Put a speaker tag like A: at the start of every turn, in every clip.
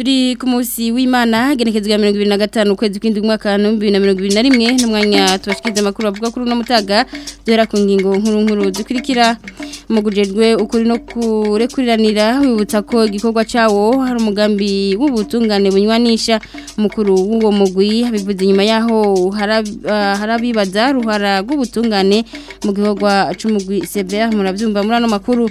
A: umuyobozi w'imana genekezwa mirongo ibiri na gatanu ukwezi kw'indwi umwaka wa bibiri na mirongo na rimwe n'umwanya tubashikiriza amakuru bavuga kuri uno mutaga duhera ku ngingo nkuru nkuru dukurikira mu gujejwe ukuri no kurekuriranira wibutsa ko igikorwa cyawo hari umugambi w'ubutungane bunywanisha mukuru w'uwo mugwi bivuze nyuma yaho ah, harabibaza ruhara rw'ubutungane mu gikorwa cy'umugwi severa murabyumva muri ano makuru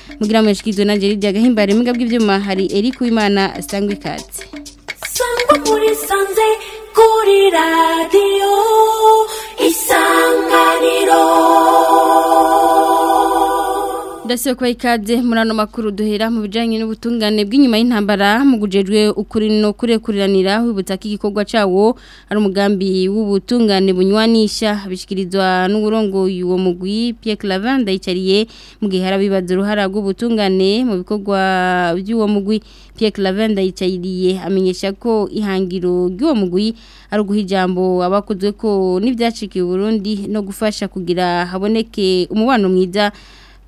A: mugira amashyikizo na geride agahimbare mbwa bw'ibyuma hari eri kubimanika imana sangwa ikaze
B: sangwa muri sanze kuri radiyo isanganiro
A: udasiba kuba ikaze muri makuru duhera mu bijyanye n'ubutungane bw'inyuma y'intambara mu gujejwe ukuri no kurekuriranira wibutsa ko igikorwa cyawo ari umugambi w'ubutungane bunywanisha bishyikirizwa n'uburongoye uwo mugwi Pierre Clavin ndayicariye mu gihe hari abibaza uruhara rw'ubutungane mu bikorwa by'uwo mugwi Pierre Clavin ndayicariye amenyesha ko ihangiro ry'uwo mugwi ari uguha ijambo abakozwe ko n'ibyacika i Burundi no gufasha kugira haboneke umubano mwiza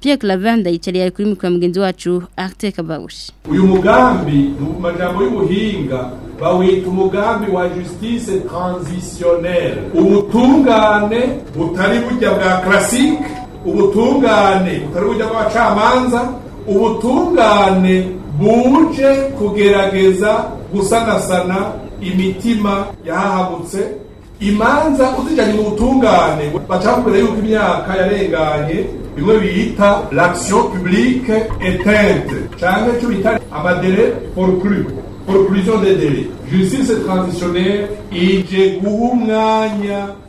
A: Pierre Clavanda yicariye ari kuri mikoro mugenzi wacu Arte Kabawushi
C: uyu mugambi mu majambo y'ubuhinga bawita umugambi wa justice transitionnelle ubutungane butari burya bwa Classic, ubutungane butari burya bw'abacamanza ubutungane buje kugerageza gusanasana imitima yahahagutse imanza uzijyanye mu butungane bacakubwira yuko imyaka yarenganye bimwe biyita l'action publique éteinte canke cyo bita amadere forclus forclusion des délais justice transitionnelle ije guha umwanya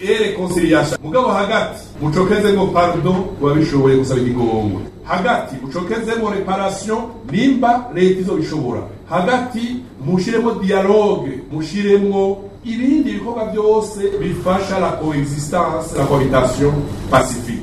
C: e reconciliation mugabo hagati mucokezemo pardon babishoboye gusaba igigongwe hagati mucokezemo reparation nimba leta izobishobora hagati mushiremo dialogue mushiremo ibindi bikorwa byose bifasha la coexistence la cohabitation pacifique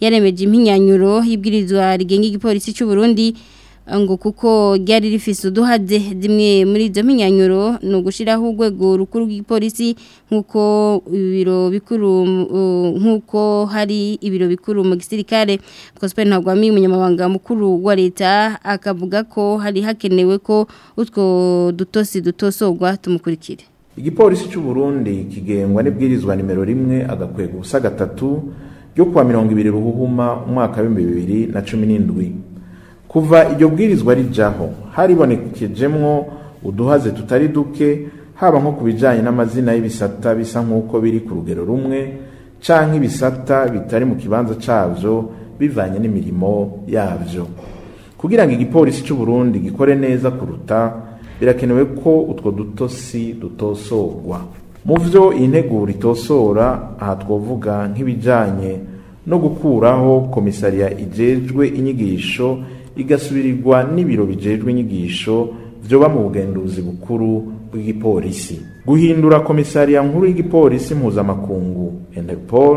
A: yaremeje impinyanyuro y'ibwirizwa rigenga igipolisi cy'u Burundi ngo kuko ryari rifise uduhade zimwe muri izo mpinyanyuro ni ugushyiraho urwego rukuru rw'igipolisi nk'uko ibiro bikuru nk'uko hari ibiro bikuru mu gisirikare Prosper Ntagwami umunyamabanga mukuru wa leta akavuga ko hari hakenewe ko utwo dutosi dutosorwa tumukurikire
D: igipolisi cy'u Burundi kigengwa n'ibwirizwa nimero rimwe agakwega ubusa gatatu ryo kuwa mirongo ibiri ruhuhuma umwaka w'ibihumbi bibiri na cumi n'indwi kuva iryo bwirizwa rijaho haribonekejemwo uduhaze tutari duke haba nko ku bijyanye n'amazina y'ibisata bisa nk'uko biri ku rugero rumwe cyangwa ibisata bitari mu kibanza cyabyo bivanye n'imirimo yabyo kugira ngo igipolisi cy'u Burundi gikore neza kuruta birakenewe ko utwo dutosi dutosorwa mu byo iyi nteguro itosora aha twavuga nk'ibijyanye no gukuraho komisariya igejwe inyigisho igasubirirwa n'ibiro bijejwe inyigisho byoba mu bugenduzi bukuru bw'igipolisi guhindura komisariya nkuru y'igipolisi mpuzamakungu interpol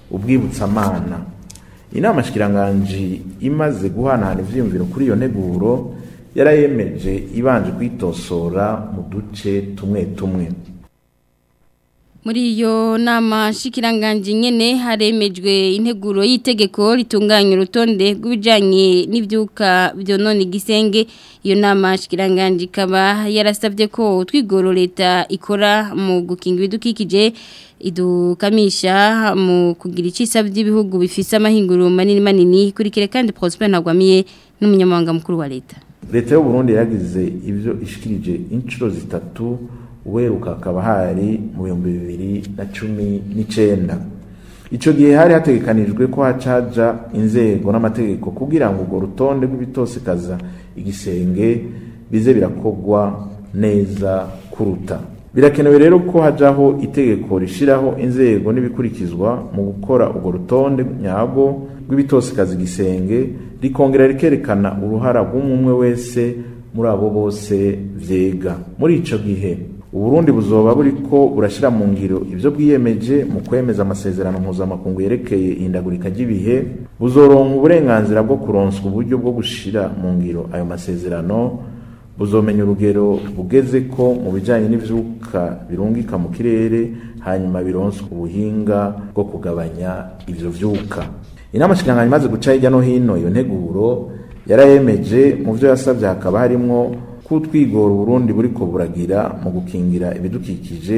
D: ubwibutsamana inama shikiranganji imaze guhanahana ibyiyumviro kuri iyo nteguro yarayemeje ibanje kwitosora mu duce tumwe tumwe
A: muri iyo nama shikiranganje nyene haremejwe integuro y'itegeko ritunganya urutonde rw'ibijanye n'ivyuka byonone igisenge iyo nama shikiranganji ikaba yarasabye ko twigoro leta ikora mu gukinga ibidukikije idukamisha mu kugira icisa by'ibihugu bifise amahinguru manini manini kurikire kandi Prosper Ntagwamiye n'umunyamabanga mukuru wa leta
D: leta y'u Burundi yagize ivyo ishikirije inshuro zitatu uweruka akaba hari mu bihumbi bibiri na cumi n'icyenda icyo gihe hari hategekanijwe ko hacaja inzego n'amategeko kugira ngo urwo rutonde rw’ibitosikaza igisenge bize birakogwa neza kuruta birakenewe rero ko hajaho itegeko rishyiraho inzego n'ibikurikizwa mu gukora urwo rutonde nyago rw'ibitosekaza igisenge rikongera rikerekana uruhara rw'umwe wese muri abo bose byega muri icyo gihe uburundi buzoba ko burashyira mu ngiro ibyo bwiyemeje mu kwemeza amasezerano mpuzamakungu yerekeye indagurika ry'ibihe buzoronka uburenganzira bwo kuronswa uburyo bwo gushyira mu ngiro ayo masezerano buzomenya urugero bugeze ko mu bijyanye n'ibyuka birungika mu kirere hanyuma bironswa ubuhinga bwo kugabanya ibyo byuka inama nshinga imaze guca hirya no hino iyo nteguro yarayemeje mu byo yasabye hakaba harimo k'utwigora uburundi buriko buragira mu gukingira ibidukikije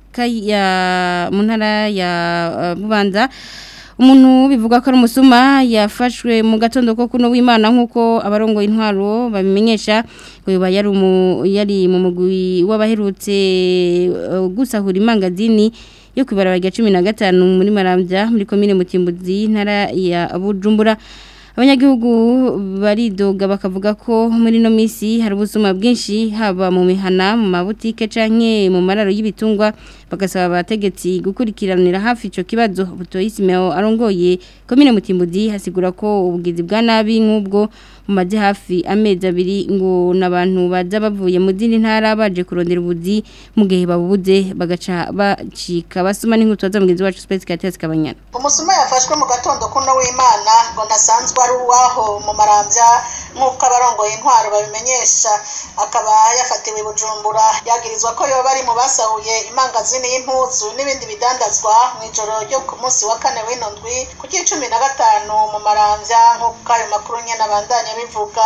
A: ya ntara ya eh, bubanza umuntu bivuga ko ari umusuma yafashwe mu gatondo ko kuno w'imana nk'uko abarongo intwaro babimenyesha ngo yari mu mugwi w'abaherutse eh, gusahura imangazini yo kubara ibarabara rya cumi na gatanu muri marambya muri komine mutimbuzi intara ya bujumbura abanyagihugu baridoga bakavuga ko muri ino minsi hari ubusuma bwinshi haba mu mihana mu mabutike cyangwa mu mararo y'ibitungwa bagasaba abategetsi gukurikiranira hafi icyo kibazo butoyisimeho arongoye komine mutimudi hasigura ko ubugizi bwa nabi nk'ubwo maze hafi amezi abiri ngo n'abantu baza bavuye mu zindi ntara baje kurondera ubuzi mu gihe babubuze bagaca bacika basoma n'inkuta za mugenzi wacu Space Katesi Kabanyana
C: umusuma yafashwe mu gatondo kuno w'Imana ngo nasanzwe ari uwaho mu marambya nk'uko abarongoye intwaro babimenyesha akaba yafatiwe bujumbura yagirizwa ko yoba ari mu basahuye imangazi ukeneye impuzu n'ibindi bidandazwa mu ijoro ryo ku munsi wa kane w'ino ndwi ku cy'icumi na gatanu mu marambya nk'uko ayo makuru nyine abandanya bivuga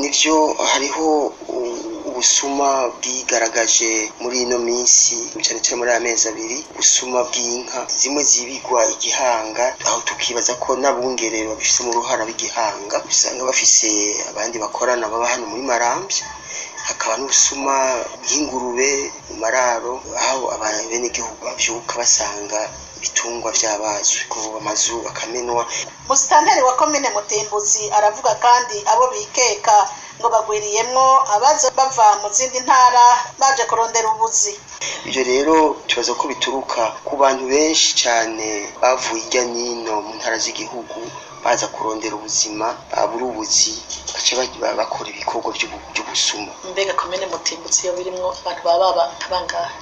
E: nibyo hariho ubusuma bwigaragaje muri ino minsi cyane cyane muri aya mezi abiri ubusuma bw'inka zimwe zibigwa igihanga aho tukibaza ko n'abungerero babifitemo uruhara b'igihanga usanga bafise abandi bakorana baba hano muri marambya hakaba n'ubusuma bw'ingurube mu mararo aho abenegihugu babyuka basanga ibitungwa byabazwe kuva amazu akamenwa
C: musitanteri wa komine mutimbuzi aravuga kandi abo bikeka ngo bagwiriyemo abaza bava mu zindi ntara baje kurondera ubuzi
E: ibyo rero tubaza ko bituruka ku bantu benshi cyane bavuye hirya n'ino mu ntara z'igihugu baza kurondera ubuzima babura ubuzi baca bakora ibikorwa by'ubusumo
C: mbega komine mutimbutsi iyo birimo abantu baba bangahe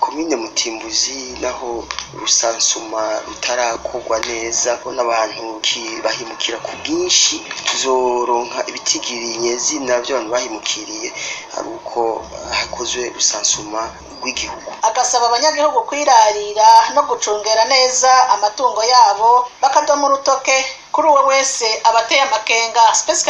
E: komine mutimbuzi naho rusansuma rutarakorwa neza ko n'abantu bahimukira ku bwinshi tuzoronka ibitigiriye zina by'abantu bahimukiriye ari uko hakozwe rusansuma rw'igihugu
F: agasaba abanyagihugu kwirarira no gucungera neza amatungo yabo bakadomo urutoke kuri uwo wese abateye amakenga sipesi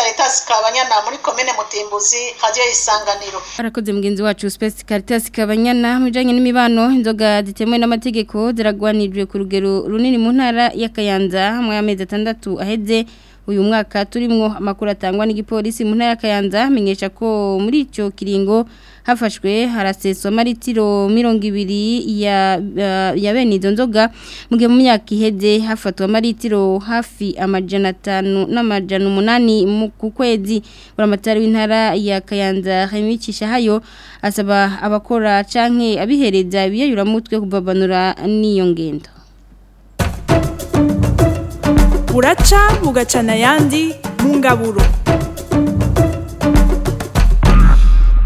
F: kabanyana muri komine mutimbuzi hajyayo isanganiro
A: barakoze mugenzi wacu sipesi karitasi kabanyana mu bijyanye n'imibano inzoga zitemewe n'amategeko ziragwanijwe ku rugero runini mu ntara y'akayanza mu y'amezi atandatu aheze uyu mwaka turimo amakuru atangwa n'igipolisi mu ntara ya Kayanza menyesha ko muri icyo kiringo hafashwe haraseswa maritiro mirongo ibiri ya eh, ya bene izo nzoga mu gihe mu myaka iheze hafatwa maritiro hafi amajana atanu n'amajana umunani ku kwezi buramatari w'intara ya Kayanza himikisha hayo asaba abakora canke abihereza ibiyayiramutwe kubabanura n'iyo ngendo
G: buraca bugacana ayandi mu ngaburo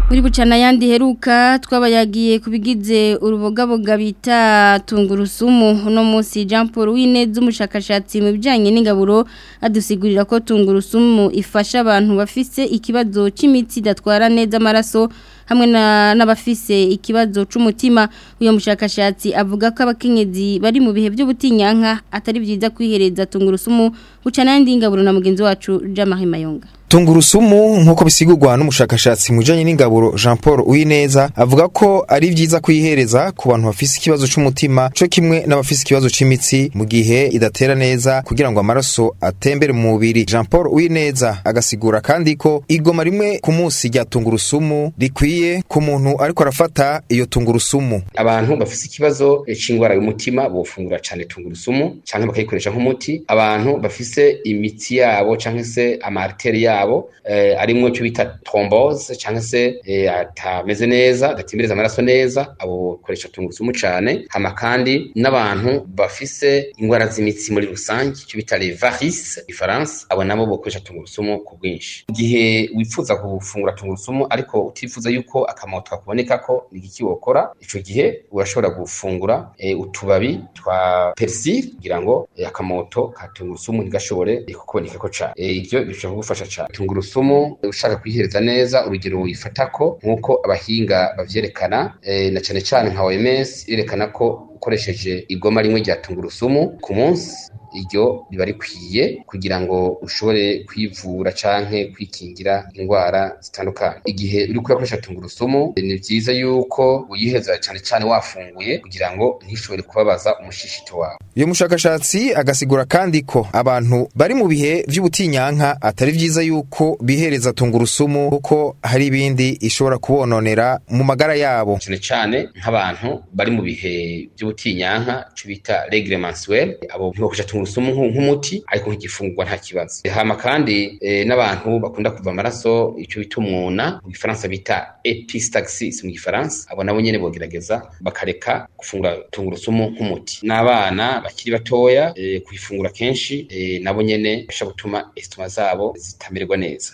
A: muri bucana ayandi heruka twabayagiye ku bigize urubogaboga bita tungurusumu uno munsi jean paul w'ineza umushakashatsi mu bijyanye n'ingaburo adusigurira ko tungurusumu ifasha abantu bafite ikibazo cy'imitsi idatwara neza amaraso hamwe n'abafise ikibazo cy'umutima uyu mushakashatsi avuga ko abakenyezi bari mu bihe by'ubutinyanka atari byiza kwihereza tungurusumu guca n'ayandi ngaburo na mugenzi wacu Jamari Mayonga
H: tungurusumu nk'uko bisigurwa n'umushakashatsi mu bijyanye n'ingaburo jean paul uwineza avuga ko ari byiza kuyihereza ku bantu bafise ikibazo cy'umutima cyo kimwe n'abafise ikibazo cy'imitsi mu gihe idatera neza kugira ngo amaraso atembere mu mubiri jean paul uwineza agasigura kandi ko igoma rimwe ku munsi rya tungurusumu rikwiye ku muntu ariko arafata iyo tungurusumu
I: abantu bafise ikibazo cy'indwara y'umutima bofungura cyane tungurusumu cyangwa bakayikoresha nk'umuti abantu bafise imitsi yabo cyangwa se amariteri yabo yabo eh, arimwo cyo bita trombose cyangwa se eh, atameze neza adatimbereza amaraso neza abo bakoresha tungurusumu cyane hama kandi n'abantu bafise indwara z'imitsi muri rusange cyo bita les varices abo nabo bakoresha tungurusumu ku bwinshi igihe wifuza gufungura tungurusumu ariko utifuza yuko akamoto twakuboneka ko ni iki wokora icyo gihe urashobora gufungura e, utubabi twa persil kugira ngo akamoto ka tungurusumu ntigashobore kukuboneka ko cyane ibyo bishobora kugufasha cyane tungurusumu ushaka kuyihereza neza urugero woyifatako nk'uko abahinga bavyerekana eh, na cane cane nka OMS irerekana ko ukoresheje igoma rimwe rya tungurusumu ku munsi iryo riba rikwiye kugira ngo ushobore kwivura canke kwikingira indwara zitandukanye igihe uri kuyakoresha tungurusumu ni byiza yuko uyiheza cyane cyane wafunguye kugira ngo ntishobore kubabaza umushishito wawe
H: uyu mushakashatsi agasigura kandi ko abantu bari mu bihe by'ubutinyanka atari byiza yuko bihereza tungurusumu kuko hari ibindi ishobora kubononera mu magara yabo
I: cyane cyane nk'abantu bari mu bihe by'ubutinyanka utinyanka ico bita regre mensuel abo bakujatunga urusumu nk'umuti ariko nk'igifungwa nta kibazo hama kandi eh, n'abantu bakunda kuva amaraso icyo bita umwuna mu gifaransa bita epistaxis mu gifaransa abo nabo nyene bogerageza bakareka gufungura tungurusumu nk'umuti n'abana bakiri batoya e, kuyifungura kenshi e, nabo nyene bashobora gutuma esitoma zabo zitamererwa neza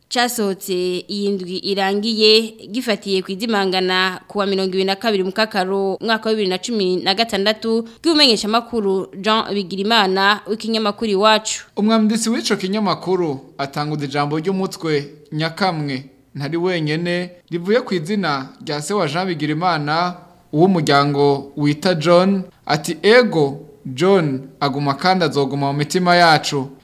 I: cyasohotse iyi ndwi irangiye gifatiye ku idimangana kuwa mirongo ibiri na
H: kabiri mukakaro umwaka wa bibiri na
A: cumi na gatandatu bw'ubumenyeshamakuru jean bigirimana w'ikinyamakuru iwacu
J: umwanditsi w'icyo kinyamakuru atanga ijambo ry'umutwe nyakamwe ntari wenyine rivuye ku izina rya se wa jean bigirimana uw'umuryango wita john ati ego john aguma kandi azoguma mu mitima yacu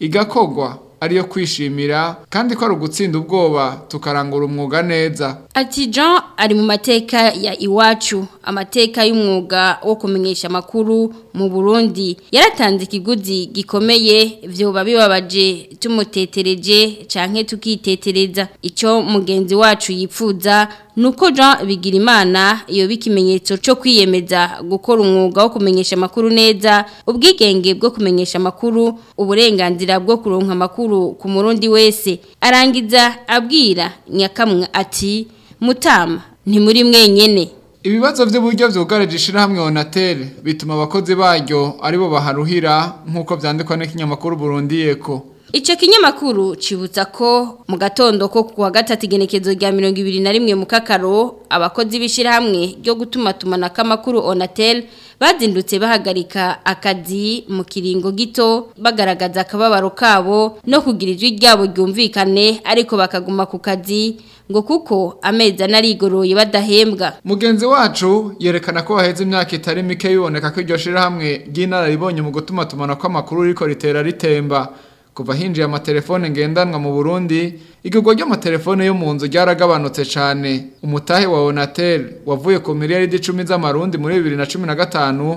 J: igakogwa ariyo kwishimira kandi ko ari ugutsinda ubwoba tukarangura umwuga neza
A: ati Jean ari mu mateka ya iwacu amateka y'umwuga wo kumenyesha makuru mu Burundi yaratanze ikiguzi gikomeye byoba bibabaje tumutetereje canke tukitetereza icyo mugenzi wacu yipfuza nuko Jean Bigirimana iyo bikimenyetso cyo kwiyemeza gukora umwuga wo kumenyesha amakuru neza ubwigenge bwo kumenyesha makuru uburenganzira bwo kuronka amakuru mukuru ku murundi wese arangiza abwira nyakamwe ati mutama nti muri mwenyene
J: ibibazo by'uburyo byugarije hamwe onatere bituma abakozi baryo aribo baharuhira nk'uko byandikwa n'ikinyamakuru burundi yeko
A: Ico kinyamakuru cibutsa ko mu gatondo ko ku wa gatatu igenekezo rya 2021 mu kakaro abakozi bishira byo gutuma tumana kamakuru Onatel bazindutse bahagarika akazi mu kiringo gito bagaragaza akababaro kabo no kugira ijwi ryabo ryumvikane ariko bakaguma ku kazi ngo kuko ameza narigoroye badahembwa
J: mugenzi wacu yerekana ko haheze imyaka itari mike yiboneka ko iryo shira hamwe ribonye mu gutuma tumana kw'amakuru riko ritera ritemba kuva hinjiye amatelefone ngendanwa mu burundi igurwa ry'amatelefone yo mu ryaragabanutse cyane umutahe wa onateri wavuye ku miliyaridi icumi z'amarundi muri
A: bibiri na cumi na gatanu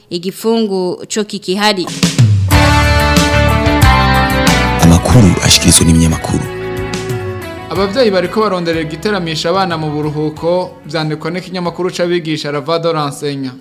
A: igifungu cyo kihari
K: amakuru ashyikirizwa n'ibinyamakuru
J: ababyeyi bari ko barondererwa iteramisha abana mu buruhuko byandikwa n'ikinyamakuru cy'abigisha ravado ransenya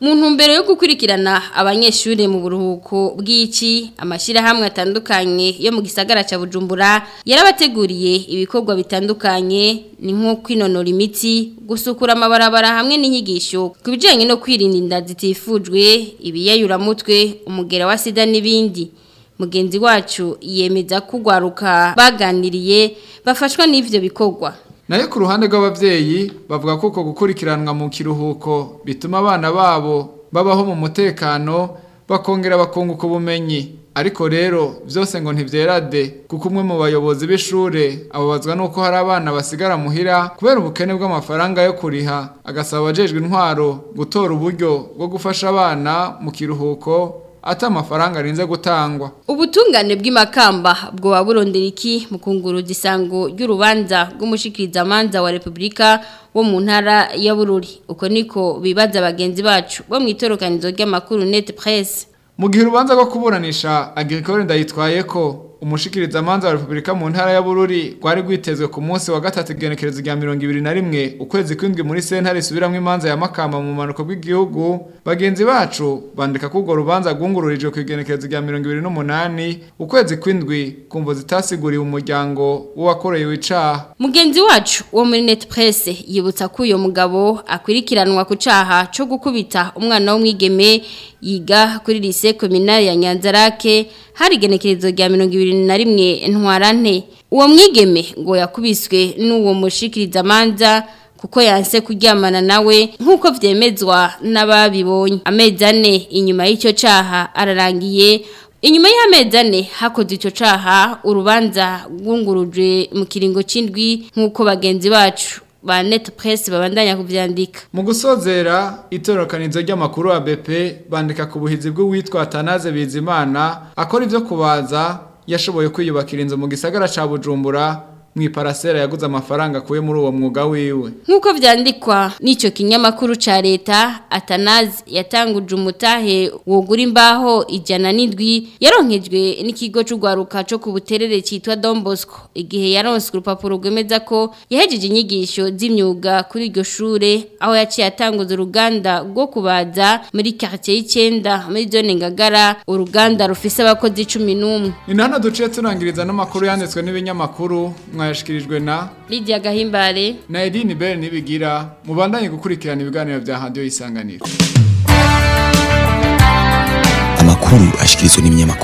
A: mu ntumbero yo gukurikirana abanyeshuri mu buruhuko bw'iki amashyirahamwe atandukanye yo mu gisagara cya bujumbura yarabateguriye ibikorwa bitandukanye ni nko kwinonora imitsi gusukura amabarabara hamwe n'inyigisho ku bijyanye no kwirinda inda zitifujwe ibiyayiramutwe umugera wa sida n'ibindi mugenzi wacu yemeza kugwaruka baganiriye bafashwa n'ivyo bikorwa
J: nayo ku ruhande rw'abavyeyi bavuga koko gukurikiranwa mu kiruhuko bituma abana babo babaho mu mutekano bakongera bakunguka ubumenyi ariko rero byose ngo ntibyerade kuko umwe mu bayobozi b'ishure ababazwa nuko hari abana basigara muhira kubera ubukene bw'amafaranga yo kuriha agasaba abajejwe intwaro gutora uburyo bwo gufasha abana mu kiruhuko ata amafaranga arinze gutangwa
A: ubutungane bw'imakamba bwoba burondera iki mu kunguruza isango ry'urubanza rw'umushikirizamanza wa repubulika wo mu ntara ya bururi uko niko bibaza bagenzi bacu bo mu itorokanizo ry'amakuru net press
J: mu gihe urubanza rwo kuburanisha agricole ndayitwaye ko umushikirizamanza wa Repubulika mu ntara ya Bururi kwari gwitezwe ku munsi wa gatatu igenekerezo rya 2021 ukwezi kwindwi muri sentare subiramo imanza ya makamba mu manuko bw'igihugu bagenzi bacu bandika ko ugo rubanza gwungururijwe ku igenekerezo rya 2028 ukwezi kwindwi kumvo zitasiguriwe umuryango w'uwakorewe icaha
A: mugenzi wacu wo muri net press yibutsa ko uyo mugabo akwirikiranwa ku caha co gukubita umwana w'umwigeme yiga kuri lycée communale ya Nyanzarake hari igenekerezo rya mirongo ibiri na rimwe ntwarante uwo mwigeme ngo yakubiswe n'uwo mushikiriza amanza kuko yanse kuryamana nawe nk'uko byemezwa n'ababibonye amezi ane inyuma y'icyo cyaha ararangiye inyuma y'amezi ane hakoze icyo cyaha urubanza rwunguruje mu kiringo cy'indwi nk'uko bagenzi bacu ba net press babandanya kubyandika
J: mu gusozera itorokanizo ry'amakuru ya BP bandika ku buhizi bw'uwitwa Tanaze Bizimana akora ivyo kubaza yashoboye kwiyubakira inzu mu gisagara ca Bujumbura mu iparasera yaguze amafaranga akuye muri uwo mwuga wiwe
A: nk'uko byandikwa n'icyo kinyamakuru cya leta atanazi yatanguje umutahe wogura imbaho ijana n'indwi yaronkejwe n'ikigo cy'urwaruka cyo ku buterere cyitwa dombosco igihe yaronswe urupapuro rwemeza ko yahejeje inyigisho z'imyuga kuri iryo shuri aho yaciye atanguza uruganda rwo kubaza muri karitsiye y'icyenda muri zone ngagara uruganda rufise abakozi cumi
J: n'umwe intana duciye turangiriza n'amakuru yanditswe n'ibinyamakuru mwayashikirijwe na
A: Lydia Gahimbare
J: na Edine Bell nibigira mubandanye gukurikirana ibiganiro bya hadiyo isanganiro
K: amakuru ashyikirizwa n'ibinyamakuru